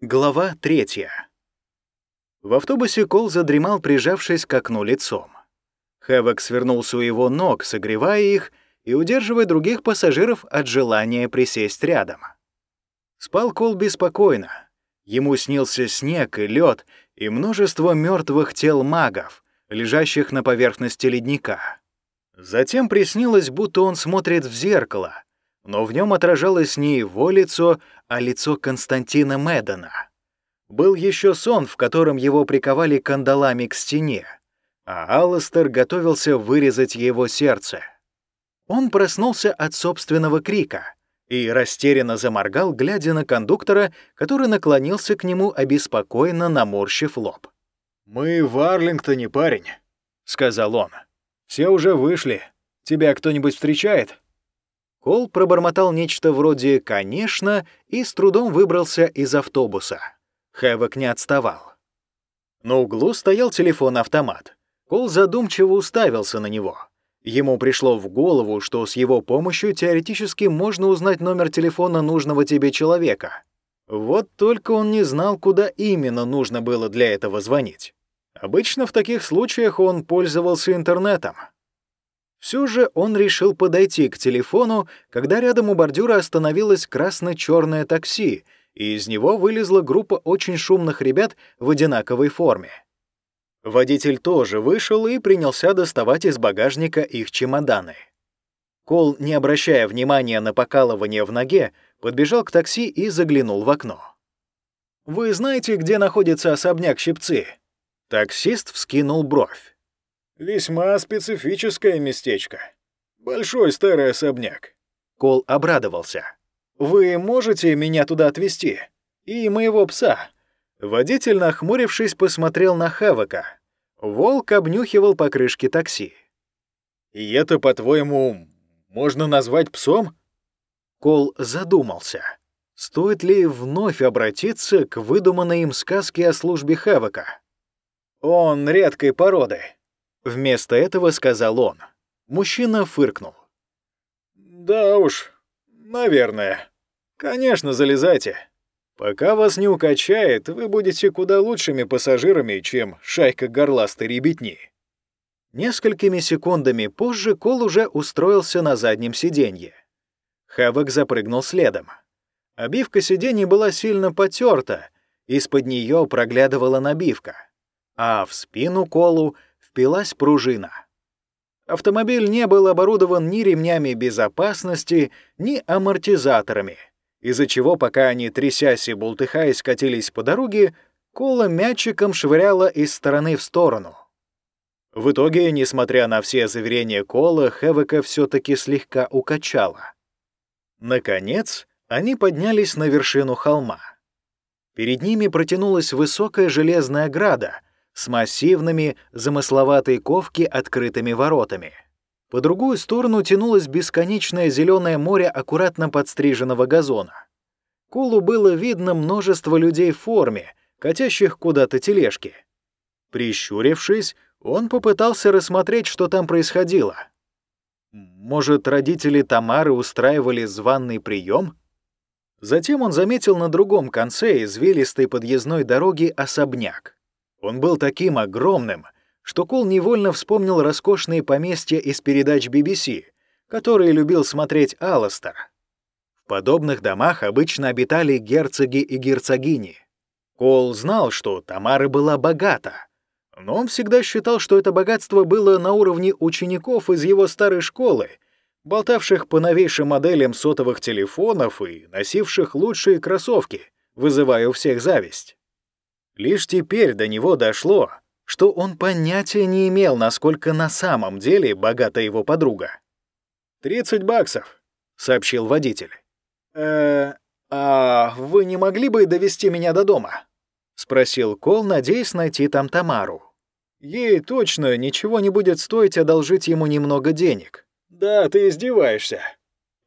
Глава третья. В автобусе Кол задремал, прижавшись к окну лицом. Хэвок свернулся у его ног, согревая их и удерживая других пассажиров от желания присесть рядом. Спал Кол беспокойно. Ему снился снег и лед и множество мертвых тел магов, лежащих на поверхности ледника. Затем приснилось, будто он смотрит в зеркало, но в нем отражалось не его лицо, а лицо Константина Медона. Был еще сон, в котором его приковали кандалами к стене, а Алластер готовился вырезать его сердце. Он проснулся от собственного крика и растерянно заморгал, глядя на кондуктора, который наклонился к нему, обеспокоенно наморщив лоб. «Мы в Арлингтоне, парень», — сказал он. «Все уже вышли. Тебя кто-нибудь встречает?» Кол пробормотал нечто вроде «конечно» и с трудом выбрался из автобуса. Хэвок не отставал. На углу стоял телефон-автомат. Кол задумчиво уставился на него. Ему пришло в голову, что с его помощью теоретически можно узнать номер телефона нужного тебе человека. Вот только он не знал, куда именно нужно было для этого звонить. Обычно в таких случаях он пользовался интернетом. Все же он решил подойти к телефону, когда рядом у бордюра остановилось красно-черное такси, и из него вылезла группа очень шумных ребят в одинаковой форме. Водитель тоже вышел и принялся доставать из багажника их чемоданы. Кол, не обращая внимания на покалывание в ноге, подбежал к такси и заглянул в окно. «Вы знаете, где находится особняк Щипцы?» Таксист вскинул бровь. Весьма специфическое местечко. Большой старый особняк. Кол обрадовался. «Вы можете меня туда отвезти? И моего пса?» Водитель, нахмурившись, посмотрел на Хавака. Волк обнюхивал покрышки такси. «И это, по-твоему, можно назвать псом?» Кол задумался. Стоит ли вновь обратиться к выдуманной им сказке о службе Хавака? «Он редкой породы», Вместо этого сказал он. Мужчина фыркнул. «Да уж, наверное. Конечно, залезайте. Пока вас не укачает, вы будете куда лучшими пассажирами, чем шайка горластой ребятни». Несколькими секундами позже Кол уже устроился на заднем сиденье. Хавок запрыгнул следом. Обивка сидений была сильно потерта, из-под нее проглядывала набивка, а в спину Колу впилась пружина. Автомобиль не был оборудован ни ремнями безопасности, ни амортизаторами, из-за чего, пока они, трясясь и бултыхаясь, катились по дороге, Кола мячиком швыряла из стороны в сторону. В итоге, несмотря на все заверения Кола, Хевека все-таки слегка укачала. Наконец, они поднялись на вершину холма. Перед ними протянулась высокая железная града — с массивными, замысловатой ковки открытыми воротами. По другую сторону тянулось бесконечное зеленое море аккуратно подстриженного газона. Колу было видно множество людей в форме, катящих куда-то тележки. Прищурившись, он попытался рассмотреть, что там происходило. Может, родители Тамары устраивали званный прием? Затем он заметил на другом конце извилистой подъездной дороги особняк. Он был таким огромным, что Кол невольно вспомнил роскошные поместья из передач BBC, которые любил смотреть Алластер. В подобных домах обычно обитали герцоги и герцогини. Кол знал, что Тамара была богата, но он всегда считал, что это богатство было на уровне учеников из его старой школы, болтавших по новейшим моделям сотовых телефонов и носивших лучшие кроссовки, вызывая у всех зависть. Лишь теперь до него дошло, что он понятия не имел, насколько на самом деле богата его подруга. «Тридцать баксов», — сообщил водитель. «Э, а вы не могли бы довести меня до дома?» — спросил Кол, надеясь найти там Тамару. Ей точно ничего не будет стоить одолжить ему немного денег. «Да, ты издеваешься».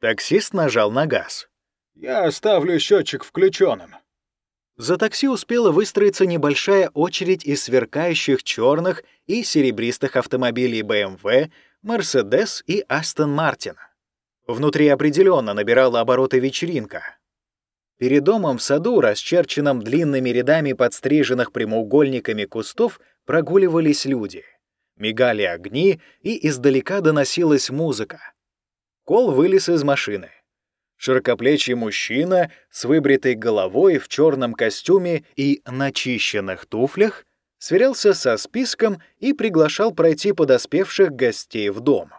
Таксист нажал на газ. «Я оставлю счетчик включенным. За такси успела выстроиться небольшая очередь из сверкающих черных и серебристых автомобилей BMW, Mercedes и Aston Martin. Внутри определенно набирала обороты вечеринка. Перед домом в саду, расчерченном длинными рядами подстриженных прямоугольниками кустов, прогуливались люди. Мигали огни, и издалека доносилась музыка. Кол вылез из машины. Широкоплечий мужчина с выбритой головой в черном костюме и начищенных туфлях сверялся со списком и приглашал пройти подоспевших гостей в дом.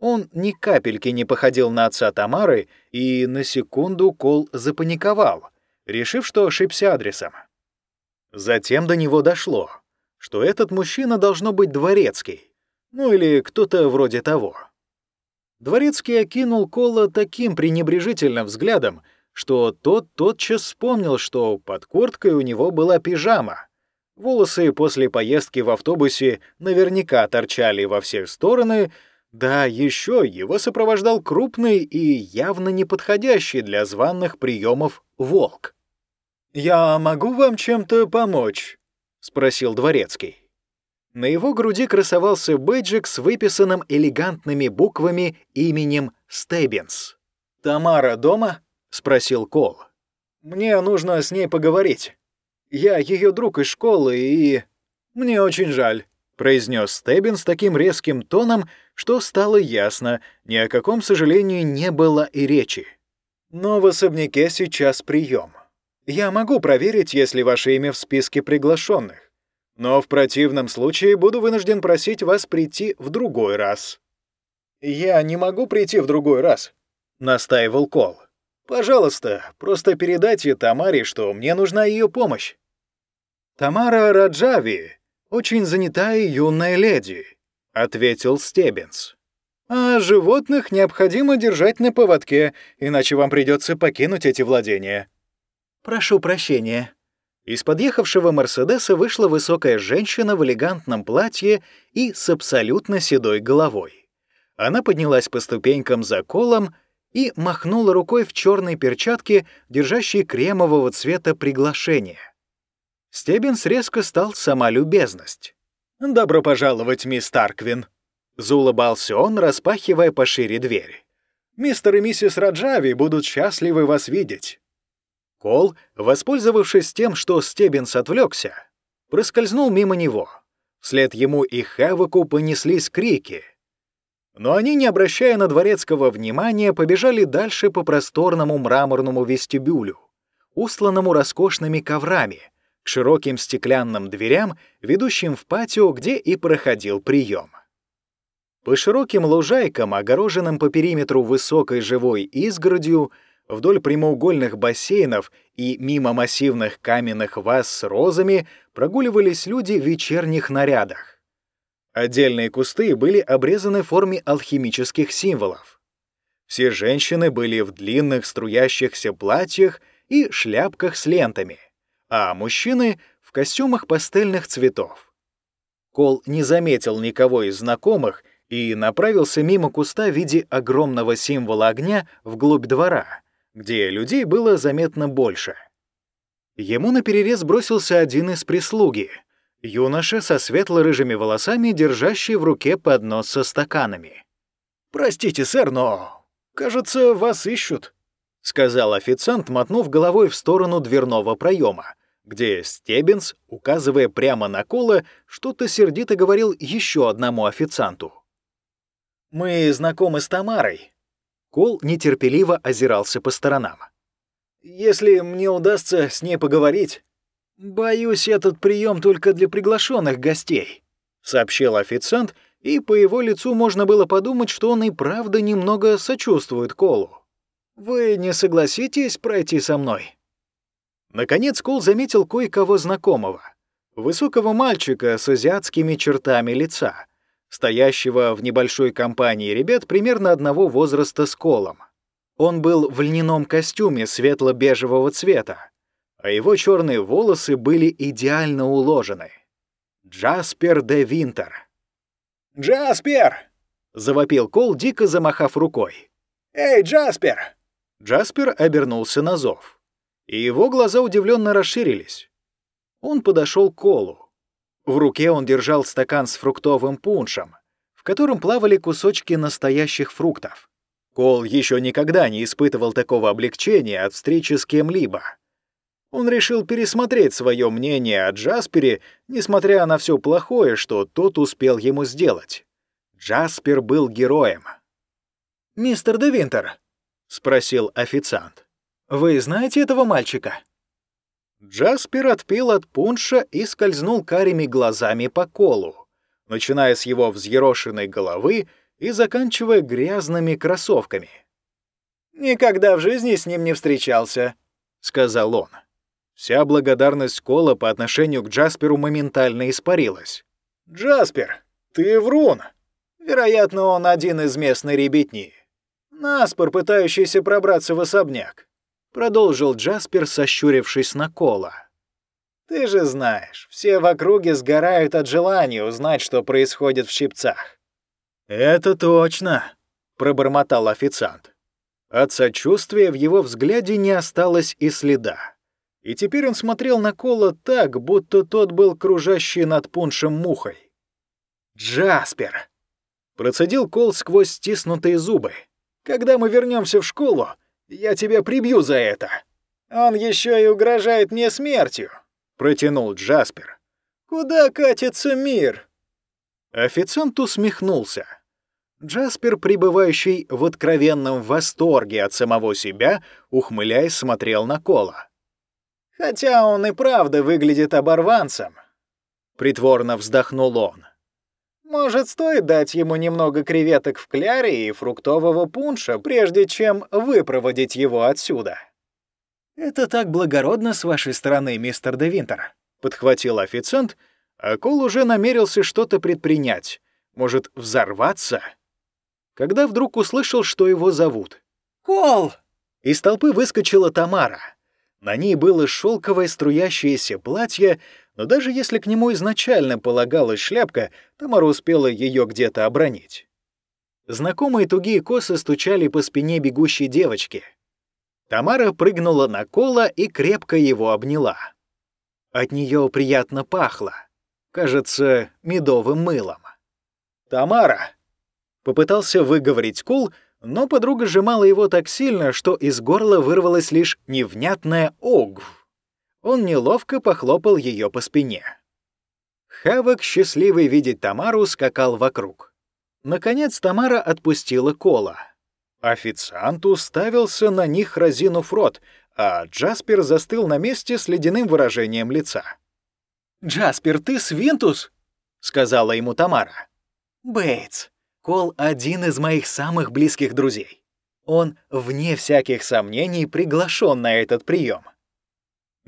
Он ни капельки не походил на отца Тамары, и на секунду Кол запаниковал, решив, что ошибся адресом. Затем до него дошло, что этот мужчина должно быть дворецкий, ну или кто-то вроде того. Дворецкий окинул Кола таким пренебрежительным взглядом, что тот тотчас вспомнил, что под курткой у него была пижама. Волосы после поездки в автобусе наверняка торчали во все стороны, да еще его сопровождал крупный и явно неподходящий для званных приемов волк. «Я могу вам чем-то помочь?» — спросил дворецкий. На его груди красовался бейджик с выписанным элегантными буквами именем Стеббинс. «Тамара дома?» — спросил Кол. «Мне нужно с ней поговорить. Я ее друг из школы и...» «Мне очень жаль», — произнес Стеббин с таким резким тоном, что стало ясно, ни о каком сожалению не было и речи. «Но в особняке сейчас прием. Я могу проверить, если ваше имя в списке приглашенных, но в противном случае буду вынужден просить вас прийти в другой раз». «Я не могу прийти в другой раз», — настаивал Кол. «Пожалуйста, просто передайте Тамаре, что мне нужна ее помощь». «Тамара Раджави очень занятая юная леди», — ответил Стеббинс. «А животных необходимо держать на поводке, иначе вам придется покинуть эти владения». «Прошу прощения». Из подъехавшего Мерседеса вышла высокая женщина в элегантном платье и с абсолютно седой головой. Она поднялась по ступенькам за колом и махнула рукой в черной перчатке, держащей кремового цвета приглашение. Стеббинс резко стал сама любезность. «Добро пожаловать, мисс Тарквин!» Заулыбался он, распахивая пошире дверь. «Мистер и миссис Раджави будут счастливы вас видеть». Кол, воспользовавшись тем, что Стеббинс отвлекся, проскользнул мимо него. Вслед ему и Хаваку понеслись крики. Но они, не обращая на дворецкого внимания, побежали дальше по просторному мраморному вестибюлю, устланному роскошными коврами — к широким стеклянным дверям, ведущим в патио, где и проходил прием. По широким лужайкам, огороженным по периметру высокой живой изгородью, вдоль прямоугольных бассейнов и мимо массивных каменных ваз с розами прогуливались люди в вечерних нарядах. Отдельные кусты были обрезаны в форме алхимических символов. Все женщины были в длинных струящихся платьях и шляпках с лентами — а мужчины — в костюмах пастельных цветов. Кол не заметил никого из знакомых и направился мимо куста в виде огромного символа огня вглубь двора, где людей было заметно больше. Ему наперерез бросился один из прислуги, юноша со светло-рыжими волосами, держащий в руке поднос со стаканами. «Простите, сэр, но, кажется, вас ищут», — сказал официант, мотнув головой в сторону дверного проема, где Стеббинс, указывая прямо на Кола, что-то сердито говорил еще одному официанту. «Мы знакомы с Тамарой». Кол нетерпеливо озирался по сторонам. «Если мне удастся с ней поговорить...» «Боюсь, этот прием только для приглашенных гостей», — сообщил официант, и по его лицу можно было подумать, что он и правда немного сочувствует Колу. «Вы не согласитесь пройти со мной?» Наконец Кол заметил кое-кого знакомого. Высокого мальчика с азиатскими чертами лица, стоящего в небольшой компании ребят примерно одного возраста с Колом. Он был в льняном костюме светло-бежевого цвета, а его черные волосы были идеально уложены. Джаспер де Винтер. «Джаспер!» — завопил Кол, дико замахав рукой. «Эй, Джаспер!» Джаспер обернулся на зов, и его глаза удивленно расширились. Он подошел к Колу. В руке он держал стакан с фруктовым пуншем, в котором плавали кусочки настоящих фруктов. Кол еще никогда не испытывал такого облегчения от встречи с кем-либо. Он решил пересмотреть свое мнение о Джаспере, несмотря на все плохое, что тот успел ему сделать. Джаспер был героем. «Мистер Де Винтер», — спросил официант, — «вы знаете этого мальчика?» Джаспер отпил от пунша и скользнул карими глазами по колу, начиная с его взъерошенной головы и заканчивая грязными кроссовками. «Никогда в жизни с ним не встречался», — сказал он. Вся благодарность Кола по отношению к Джасперу моментально испарилась. «Джаспер, ты врун! Вероятно, он один из местной ребятни. Наспор, пытающийся пробраться в особняк», — продолжил Джаспер, сощурившись на Кола. «Ты же знаешь, все в округе сгорают от желания узнать, что происходит в щипцах». «Это точно», — пробормотал официант. От сочувствия в его взгляде не осталось и следа. И теперь он смотрел на Кола так, будто тот был кружащий над пуншем мухой. «Джаспер!» — процедил Кол сквозь стиснутые зубы. «Когда мы вернемся в школу, я тебя прибью за это!» «Он еще и угрожает мне смертью!» — протянул Джаспер. «Куда катится мир?» Официант усмехнулся. Джаспер, пребывающий в откровенном восторге от самого себя, ухмыляясь, смотрел на Кола. Хотя он и правда выглядит оборванцем. Притворно вздохнул он. Может, стоит дать ему немного креветок в кляре и фруктового пунша, прежде чем выпроводить его отсюда? «Это так благородно с вашей стороны, мистер Де Винтер», — подхватил официант, а Кол уже намерился что-то предпринять. Может, взорваться? Когда вдруг услышал, что его зовут. «Кол!» Из толпы выскочила Тамара — на ней было шелковое струящееся платье, но даже если к нему изначально полагалась шляпка, Тамара успела ее где-то обронить. Знакомые тугие косы стучали по спине бегущей девочки. Тамара прыгнула на Кола и крепко его обняла. От нее приятно пахло, кажется, медовым мылом. «Тамара!» — попытался выговорить Кол, но подруга сжимала его так сильно, что из горла вырвалось лишь невнятное «огв». Он неловко похлопал ее по спине. Хавок, счастливый видеть Тамару, скакал вокруг. Наконец Тамара отпустила кола. Официант уставился на них, разинув рот, а Джаспер застыл на месте с ледяным выражением лица. «Джаспер, ты свинтус?» — сказала ему Тамара. «Бейтс, Кол — один из моих самых близких друзей. Он, вне всяких сомнений, приглашен на этот прием.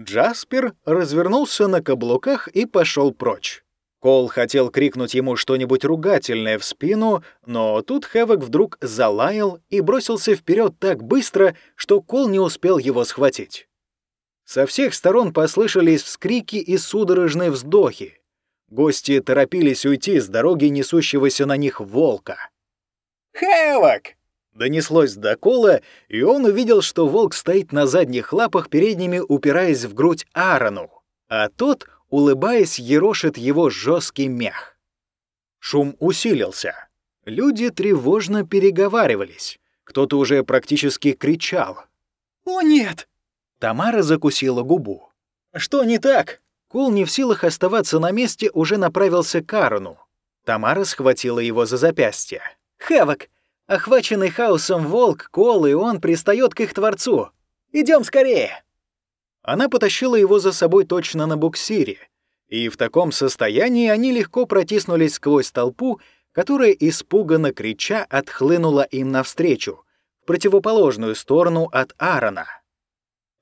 Джаспер развернулся на каблуках и пошел прочь. Кол хотел крикнуть ему что-нибудь ругательное в спину, но тут Хэвок вдруг залаял и бросился вперед так быстро, что Кол не успел его схватить. Со всех сторон послышались вскрики и судорожные вздохи. Гости торопились уйти с дороги несущегося на них волка. «Хэвок!» — донеслось до кола, и он увидел, что волк стоит на задних лапах, передними упираясь в грудь Аарону, а тот, улыбаясь, ерошит его жесткий мех. Шум усилился. Люди тревожно переговаривались. Кто-то уже практически кричал. «О, нет!» Тамара закусила губу. «Что не так?» Кул не в силах оставаться на месте, уже направился к Аарону. Тамара схватила его за запястье. «Хэвок! Охваченный хаосом волк, Кол и он пристает к их творцу. Идем скорее!» Она потащила его за собой точно на буксире, и в таком состоянии они легко протиснулись сквозь толпу, которая, испуганно крича, отхлынула им навстречу, в противоположную сторону от Аарона.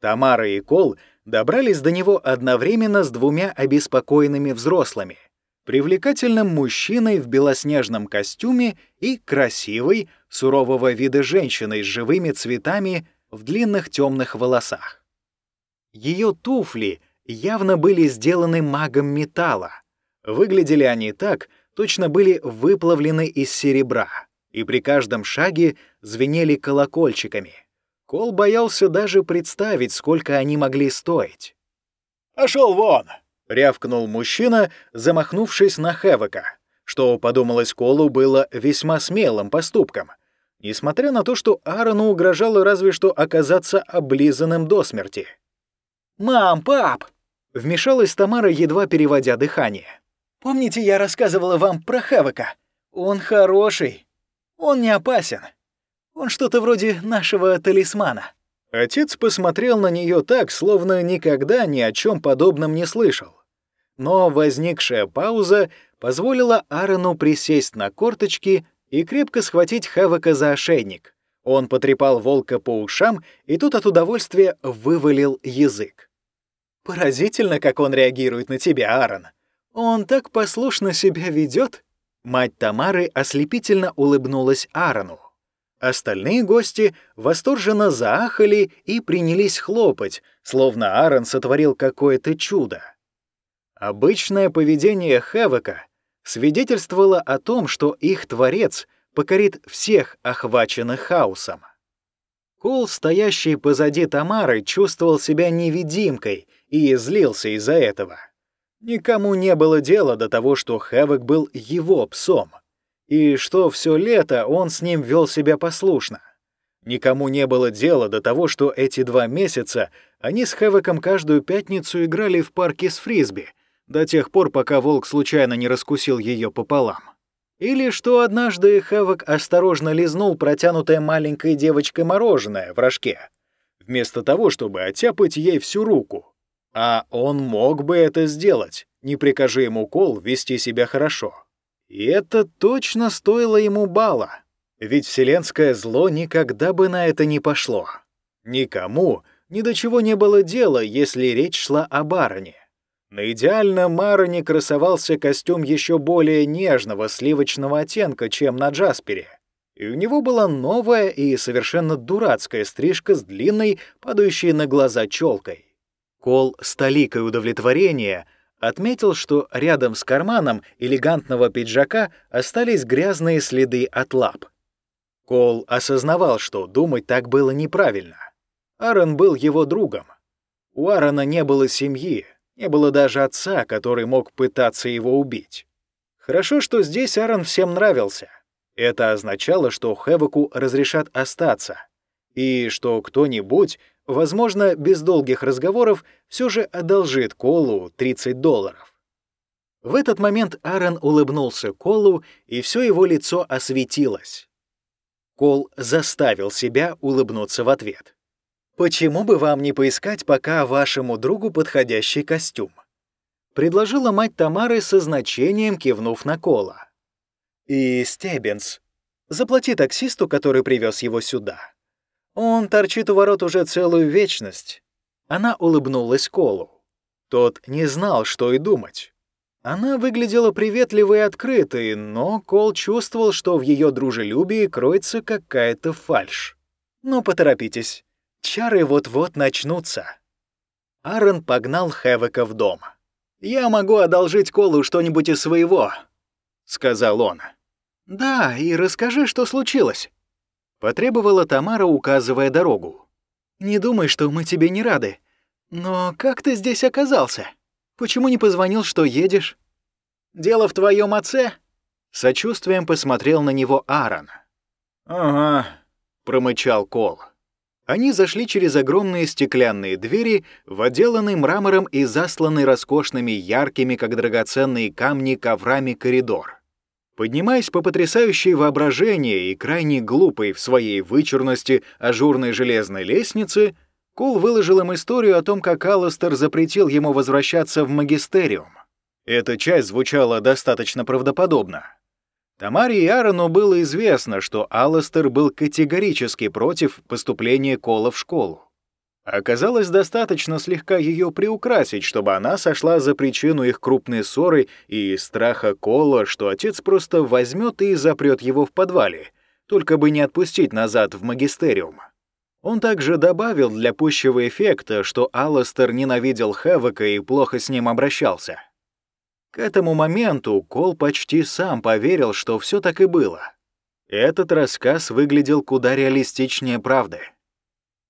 Тамара и Кол — добрались до него одновременно с двумя обеспокоенными взрослыми, привлекательным мужчиной в белоснежном костюме и красивой, сурового вида женщиной с живыми цветами в длинных темных волосах. Ее туфли явно были сделаны магом металла. Выглядели они так, точно были выплавлены из серебра, и при каждом шаге звенели колокольчиками. Кол боялся даже представить, сколько они могли стоить. «Пошел вон!» — рявкнул мужчина, замахнувшись на Хэвока, что, подумалось Колу, было весьма смелым поступком. несмотря на то, что Аарону угрожало разве что оказаться облизанным до смерти. «Мам, пап!» — вмешалась Тамара, едва переводя дыхание. «Помните, я рассказывала вам про Хавака? Он хороший. Он не опасен. Он что-то вроде нашего талисмана». Отец посмотрел на нее так, словно никогда ни о чем подобном не слышал. Но возникшая пауза позволила Аарону присесть на корточки и крепко схватить Хавака за ошейник. Он потрепал волка по ушам, и тут от удовольствия вывалил язык. «Поразительно, как он реагирует на тебя, Аарон. Он так послушно себя ведет. Мать Тамары ослепительно улыбнулась Аарону. Остальные гости восторженно заахали и принялись хлопать, словно Аарон сотворил какое-то чудо. Обычное поведение Хевека свидетельствовало о том, что их творец покорит всех охваченных хаосом. Кол, стоящий позади Тамары, чувствовал себя невидимкой и злился из-за этого. Никому не было дела до того, что Хевек был его псом — и что все лето он с ним вел себя послушно. Никому не было дела до того, что эти два месяца они с Хэвоком каждую пятницу играли в парке с фрисби, до тех пор, пока волк случайно не раскусил ее пополам. Или что однажды Хэвок осторожно лизнул протянутое маленькой девочкой мороженое в рожке, вместо того, чтобы оттяпать ей всю руку. А он мог бы это сделать, не прикажи ему Кол вести себя хорошо. И это точно стоило ему бала, ведь вселенское зло никогда бы на это не пошло. Никому ни до чего не было дела, если речь шла о бароне. На идеальном Мароне красовался костюм еще более нежного сливочного оттенка, чем на Джаспере. И у него была новая и совершенно дурацкая стрижка с длинной, падающей на глаза челкой. Кол с толикой удовлетворения отметил, что рядом с карманом элегантного пиджака остались грязные следы от лап. Кол осознавал, что думать так было неправильно. Аарон был его другом. У Аарона не было семьи, не было даже отца, который мог пытаться его убить. Хорошо, что здесь Аарон всем нравился. Это означало, что Хэвоку разрешат остаться, и что кто-нибудь возможно, без долгих разговоров, все же одолжит Колу 30 долларов. В этот момент Аарон улыбнулся Колу, и все его лицо осветилось. Кол заставил себя улыбнуться в ответ. «Почему бы вам не поискать пока вашему другу подходящий костюм?» Предложила мать Тамары со значением, кивнув на Кола. «И Стеббинс, заплати таксисту, который привез его сюда. Он торчит у ворот уже целую вечность. Она улыбнулась Колу. Тот не знал, что и думать. Она выглядела приветливой и открытой, но Кол чувствовал, что в ее дружелюбии кроется какая-то фальшь. «Ну, поторопитесь. Чары вот-вот начнутся». Аарон погнал Хэвека в дом. «Я могу одолжить Колу что-нибудь из своего», — сказал он. «Да, и расскажи, что случилось». Потребовала Тамара, указывая дорогу. «Не думай, что мы тебе не рады. Но как ты здесь оказался? Почему не позвонил, что едешь?» «Дело в твоем отце?» Сочувствием посмотрел на него Аарон. «Ага», — промычал Кол. Они зашли через огромные стеклянные двери в отделанный мрамором и засланный роскошными яркими, как драгоценные камни, коврами коридор. Поднимаясь по потрясающей воображению и крайне глупой в своей вычурности ажурной железной лестнице, Кул выложил им историю о том, как Алластер запретил ему возвращаться в магистериум. Эта часть звучала достаточно правдоподобно. Тамаре и Аарону было известно, что Алластер был категорически против поступления Кола в школу. Оказалось достаточно слегка ее приукрасить, чтобы она сошла за причину их крупной ссоры и страха Кола, что отец просто возьмет и запрет его в подвале, только бы не отпустить назад в магистериум. Он также добавил для пущего эффекта, что Алластер ненавидел Хэвока и плохо с ним обращался. К этому моменту Кол почти сам поверил, что все так и было. Этот рассказ выглядел куда реалистичнее правды.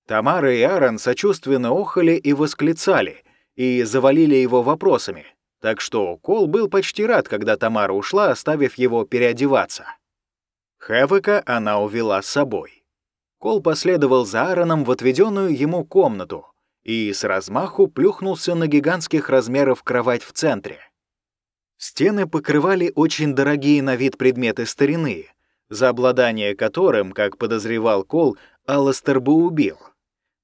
Тамара и Аарон сочувственно охали и восклицали, и завалили его вопросами, так что Кол был почти рад, когда Тамара ушла, оставив его переодеваться. Хэвека она увела с собой. Кол последовал за Аароном в отведенную ему комнату и с размаху плюхнулся на гигантских размеров кровать в центре. Стены покрывали очень дорогие на вид предметы старины, за обладание которым, как подозревал Кол, Алластер бы убил.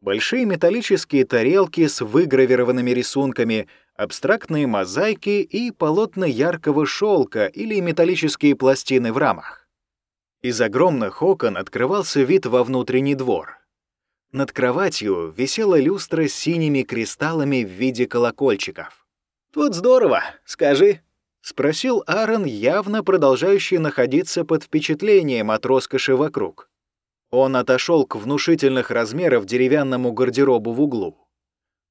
Большие металлические тарелки с выгравированными рисунками, абстрактные мозаики и полотна яркого шелка или металлические пластины в рамах. Из огромных окон открывался вид во внутренний двор. Над кроватью висела люстра с синими кристаллами в виде колокольчиков. «Тут здорово, скажи», — спросил Аарон, явно продолжающий находиться под впечатлением от роскоши вокруг. Он отошел к внушительных размеров деревянному гардеробу в углу.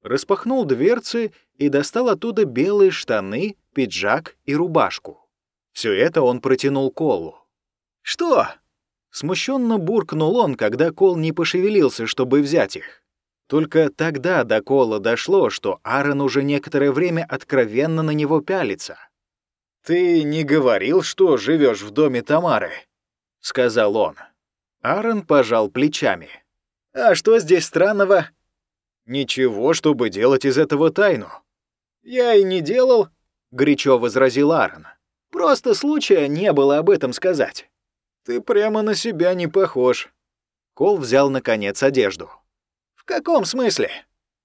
Распахнул дверцы и достал оттуда белые штаны, пиджак и рубашку. Все это он протянул Колу. «Что?» Смущенно буркнул он, когда Кол не пошевелился, чтобы взять их. Только тогда до Кола дошло, что Аарон уже некоторое время откровенно на него пялится — «Ты не говорил, что живешь в доме Тамары?» — сказал он. Аарон пожал плечами. «А что здесь странного?» «Ничего, чтобы делать из этого тайну». «Я и не делал», — горячо возразил Аарон. «Просто случая не было об этом сказать». «Ты прямо на себя не похож». Кол взял, наконец, одежду. «В каком смысле?»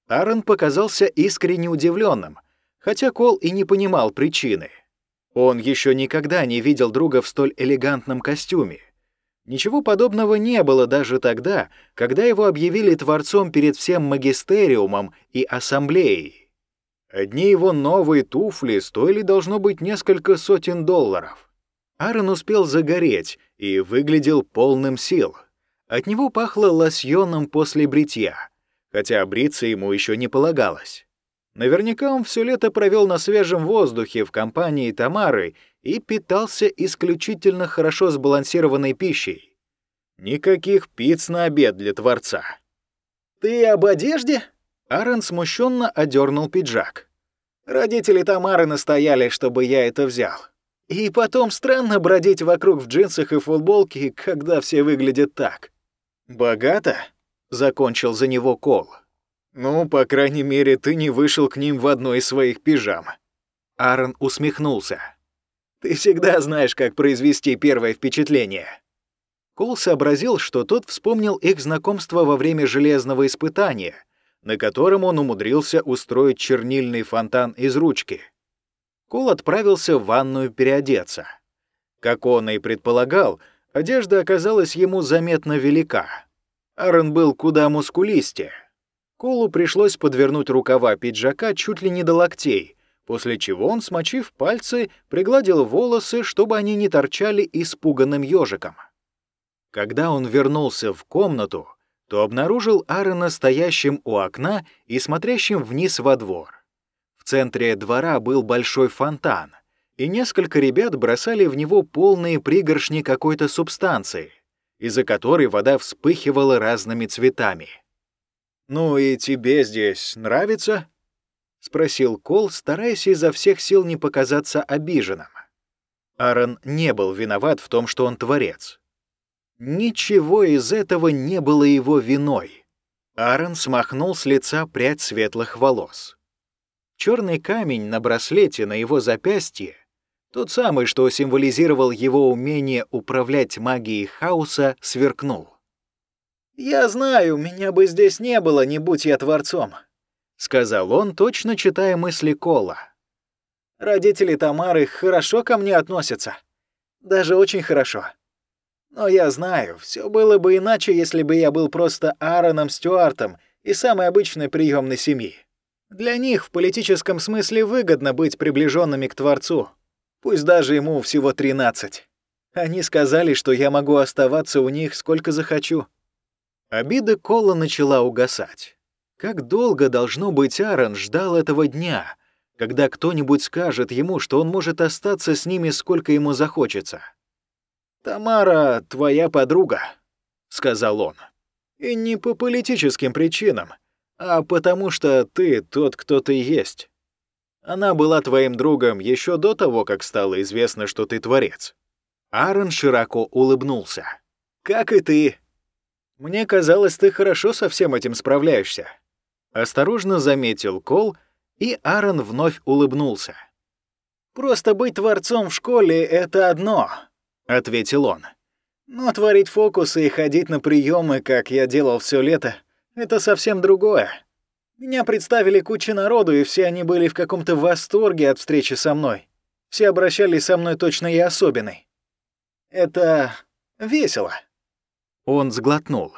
Аарон показался искренне удивленным, хотя Кол и не понимал причины. Он еще никогда не видел друга в столь элегантном костюме. Ничего подобного не было даже тогда, когда его объявили творцом перед всем магистериумом и ассамблеей. Одни его новые туфли стоили должно быть несколько сотен долларов. Аарон успел загореть и выглядел полным сил. От него пахло лосьоном после бритья, хотя бриться ему еще не полагалось. Наверняка он все лето провел на свежем воздухе в компании Тамары и питался исключительно хорошо сбалансированной пищей. Никаких пиц на обед для Творца. «Ты об одежде?» Аарон смущенно одернул пиджак. Родители Тамары настояли, чтобы я это взял. И потом странно бродить вокруг в джинсах и футболке, когда все выглядят так. «Богато?» — закончил за него Кол. «Ну, по крайней мере, ты не вышел к ним в одной из своих пижам». Аарон усмехнулся. «Ты всегда знаешь, как произвести первое впечатление». Кол сообразил, что тот вспомнил их знакомство во время железного испытания, на котором он умудрился устроить чернильный фонтан из ручки. Кол отправился в ванную переодеться. Как он и предполагал, одежда оказалась ему заметно велика. Аарон был куда мускулистее. Колу пришлось подвернуть рукава пиджака чуть ли не до локтей, после чего он, смочив пальцы, пригладил волосы, чтобы они не торчали испуганным ежиком. Когда он вернулся в комнату, то обнаружил Аарона стоящим у окна и смотрящим вниз во двор. В центре двора был большой фонтан, и несколько ребят бросали в него полные пригоршни какой-то субстанции, из-за которой вода вспыхивала разными цветами — «Ну и тебе здесь нравится?» — спросил Кол, стараясь изо всех сил не показаться обиженным. Аарон не был виноват в том, что он творец. Ничего из этого не было его виной. Аарон смахнул с лица прядь светлых волос. Черный камень на браслете на его запястье, тот самый, что символизировал его умение управлять магией хаоса, сверкнул. «Я знаю, меня бы здесь не было, не будь я творцом», — сказал он, точно читая мысли Кола. «Родители Тамары хорошо ко мне относятся. Даже очень хорошо. Но я знаю, все было бы иначе, если бы я был просто Аароном Стюартом из самой обычной приемной семьи. Для них в политическом смысле выгодно быть приближенными к Творцу, пусть даже ему всего 13. Они сказали, что я могу оставаться у них сколько захочу. Обида Кола начала угасать. Как долго, должно быть, Аарон ждал этого дня, когда кто-нибудь скажет ему, что он может остаться с ними сколько ему захочется. «Тамара — твоя подруга», — сказал он. «И не по политическим причинам, а потому что ты тот, кто ты есть. Она была твоим другом еще до того, как стало известно, что ты творец. Аарон широко улыбнулся. «Как и ты. Мне казалось, ты хорошо со всем этим справляешься». Осторожно заметил Кол, и Аарон вновь улыбнулся. «Просто быть творцом в школе — это одно», — ответил он. «Но творить фокусы и ходить на приемы, как я делал все лето, — это совсем другое. Меня представили куча народу, и все они были в каком-то восторге от встречи со мной. Все обращались со мной точно и особенной. Это весело». Он сглотнул.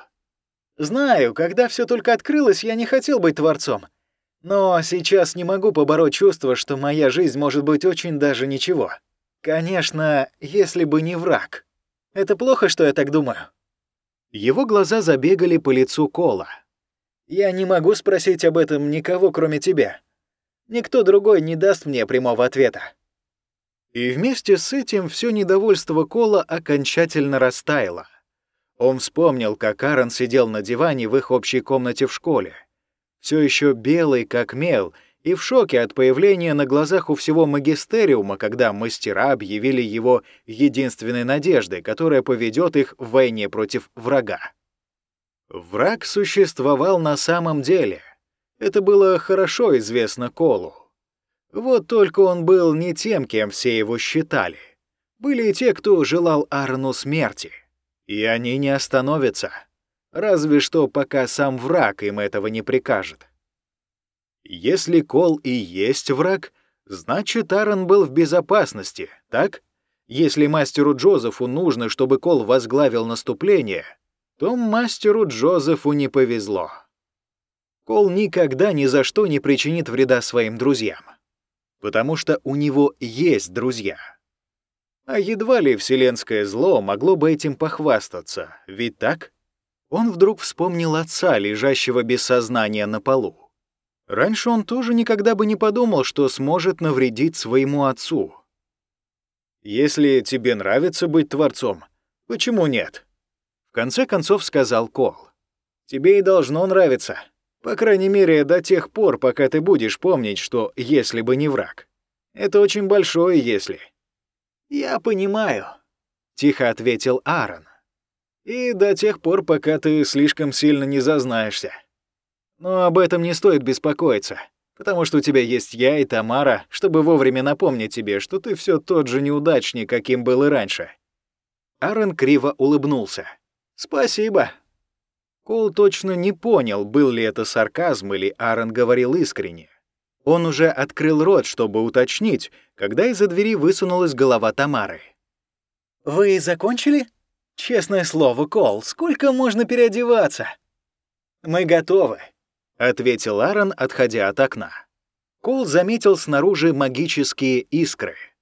«Знаю, когда все только открылось, я не хотел быть творцом. Но сейчас не могу побороть чувство, что моя жизнь может быть очень даже ничего. Конечно, если бы не враг. Это плохо, что я так думаю?» Его глаза забегали по лицу Кола. «Я не могу спросить об этом никого, кроме тебя. Никто другой не даст мне прямого ответа». И вместе с этим все недовольство Кола окончательно растаяло. Он вспомнил, как Аарон сидел на диване в их общей комнате в школе. Все еще белый, как мел, и в шоке от появления на глазах у всего магистериума, когда мастера объявили его единственной надеждой, которая поведет их в войне против врага. Враг существовал на самом деле. Это было хорошо известно Колу. Вот только он был не тем, кем все его считали. Были и те, кто желал Арну смерти. И они не остановятся. Разве что пока сам враг им этого не прикажет. Если Кол и есть враг, значит, Аарон был в безопасности, так? Если мастеру Джозефу нужно, чтобы Кол возглавил наступление, то мастеру Джозефу не повезло. Кол никогда ни за что не причинит вреда своим друзьям, потому что у него есть друзья. А едва ли вселенское зло могло бы этим похвастаться, ведь так? Он вдруг вспомнил отца, лежащего без сознания на полу. Раньше он тоже никогда бы не подумал, что сможет навредить своему отцу. «Если тебе нравится быть творцом, почему нет?» В конце концов сказал Кол. «Тебе и должно нравиться. По крайней мере, до тех пор, пока ты будешь помнить, что «если бы не враг». Это очень большое «если». «Я понимаю», — тихо ответил Аарон. «И до тех пор, пока ты слишком сильно не зазнаешься. Но об этом не стоит беспокоиться, потому что у тебя есть я и Тамара, чтобы вовремя напомнить тебе, что ты все тот же неудачник, каким был и раньше». Аарон криво улыбнулся. «Спасибо». Кол точно не понял, был ли это сарказм или Аарон говорил искренне. Он уже открыл рот, чтобы уточнить, когда из-за двери высунулась голова Тамары. «Вы закончили? Честное слово, Кол, сколько можно переодеваться?» «Мы готовы», — ответил Аарон, отходя от окна. Кол заметил снаружи магические искры —